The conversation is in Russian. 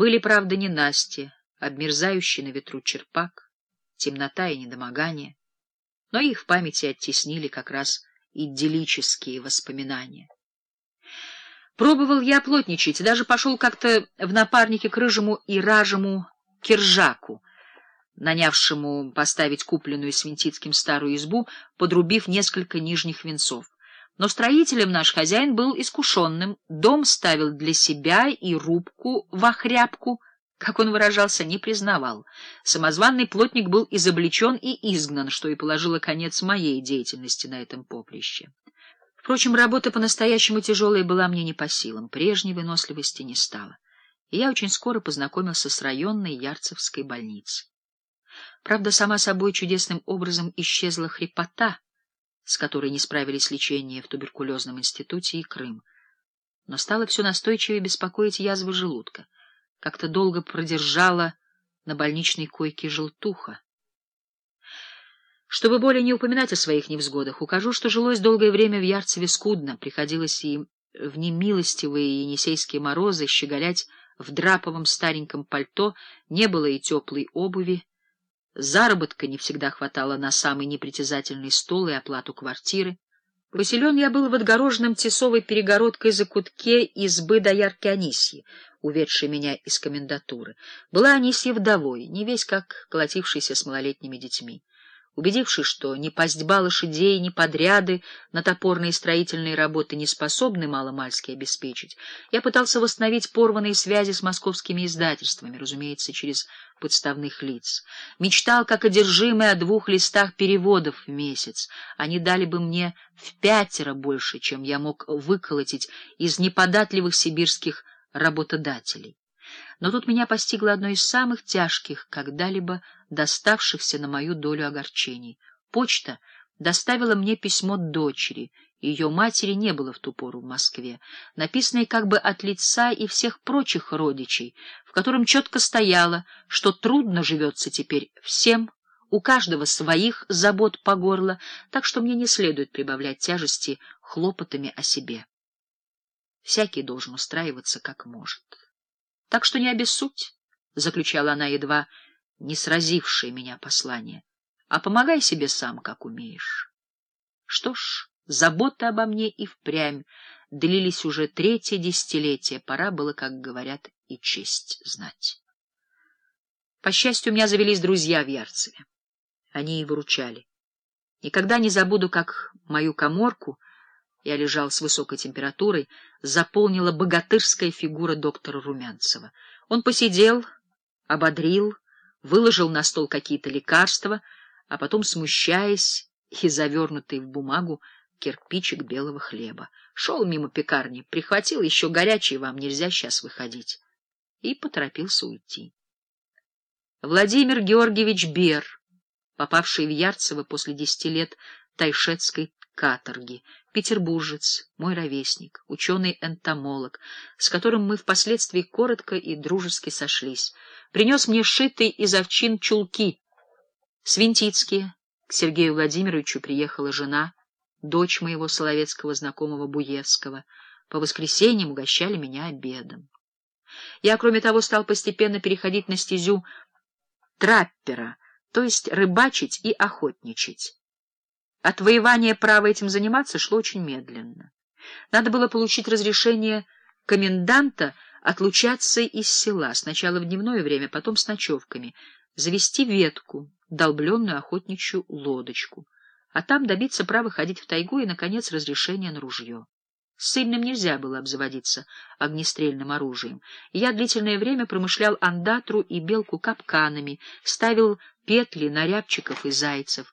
Были, правда, не Насти, обмерзающий на ветру черпак, темнота и недомогание, но их в памяти оттеснили как раз идиллические воспоминания. Пробовал я плотничать, даже пошел как-то в напарнике к рыжему и ражему Киржаку, нанявшему поставить купленную Свинтицким старую избу, подрубив несколько нижних венцов. Но строителем наш хозяин был искушенным, дом ставил для себя и рубку в охрябку, как он выражался, не признавал. Самозванный плотник был изобличен и изгнан, что и положило конец моей деятельности на этом поприще. Впрочем, работа по-настоящему тяжелая была мне не по силам, прежней выносливости не стало, и я очень скоро познакомился с районной Ярцевской больницей. Правда, сама собой чудесным образом исчезла хрипота, с которой не справились лечение в туберкулезном институте и Крым. Но стало все настойчивее беспокоить язва желудка. Как-то долго продержала на больничной койке желтуха. Чтобы более не упоминать о своих невзгодах, укажу, что жилось долгое время в Ярцеве скудно, приходилось и в немилостивые енисейские морозы щеголять в драповом стареньком пальто, не было и теплой обуви, Заработка не всегда хватало на самый непритязательный стол и оплату квартиры. Поселен я был в отгороженном тесовой перегородкой закутке избы доярки Анисьи, уведшей меня из комендатуры. Была Анисья вдовой, не весь как колотившейся с малолетними детьми. Убедившись, что ни пастьба лошадей, ни подряды на топорные строительные работы не способны маломальски обеспечить, я пытался восстановить порванные связи с московскими издательствами, разумеется, через подставных лиц. Мечтал, как одержимый, о двух листах переводов в месяц. Они дали бы мне в пятеро больше, чем я мог выколотить из неподатливых сибирских работодателей. Но тут меня постигло одно из самых тяжких, когда-либо доставшихся на мою долю огорчений. Почта доставила мне письмо дочери, ее матери не было в ту пору в Москве, написанное как бы от лица и всех прочих родичей, в котором четко стояло, что трудно живется теперь всем, у каждого своих забот по горло, так что мне не следует прибавлять тяжести хлопотами о себе. Всякий должен устраиваться как может. Так что не обессудь, — заключала она, едва не сразившее меня послание, — а помогай себе сам, как умеешь. Что ж, заботы обо мне и впрямь длились уже третье десятилетие, пора было, как говорят, и честь знать. По счастью, у меня завелись друзья в Ярцеве. Они и выручали. Никогда не забуду, как мою коморку — я лежал с высокой температурой, заполнила богатырская фигура доктора Румянцева. Он посидел, ободрил, выложил на стол какие-то лекарства, а потом, смущаясь и завернутый в бумагу, кирпичик белого хлеба. Шел мимо пекарни, прихватил еще горячий, вам нельзя сейчас выходить. И поторопился уйти. Владимир Георгиевич Бер, попавший в Ярцево после десяти лет тайшетской каторги, петербуржец, мой ровесник, ученый-энтомолог, с которым мы впоследствии коротко и дружески сошлись, принес мне шитый из овчин чулки, свинтицкие. К Сергею Владимировичу приехала жена, дочь моего соловецкого знакомого Буевского. По воскресеньям угощали меня обедом. Я, кроме того, стал постепенно переходить на стезю траппера, то есть рыбачить и охотничать. Отвоевание права этим заниматься шло очень медленно. Надо было получить разрешение коменданта отлучаться из села, сначала в дневное время, потом с ночевками, завести ветку, долбленную охотничью лодочку, а там добиться права ходить в тайгу и, наконец, разрешение на ружье. Сильным нельзя было обзаводиться огнестрельным оружием. Я длительное время промышлял андатру и белку капканами, ставил петли на рябчиков и зайцев,